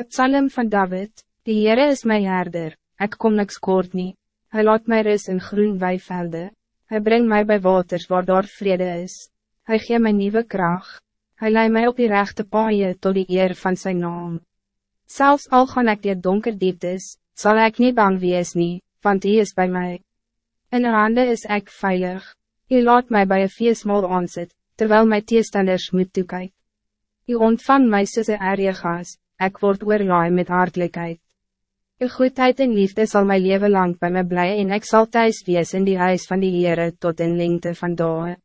Het psalm van David, die Heere is mijn herder, ik kom niks kort nie. Hij laat mij rus in groen weivelde. Hij brengt mij bij waters waar daar vrede is. Hij geeft mij nieuwe kracht. Hij leidt mij op die rechte paaie tot die eer van zijn naam. Zelfs al gaan ik die donker dieptes, zal ik niet bang wees nie, want hij is bij mij. In handen is ik veilig. Hij laat mij bij een feestmaal aanzet, terwijl mijn teestanders moet toekijken. U ontvang my soos een eriegas, ek word oorlaai met hartelijkheid. U goedheid en liefde zal mijn leven lang bij mij blij en ik zal thuis wees in die huis van die Heere tot in lengte van dagen.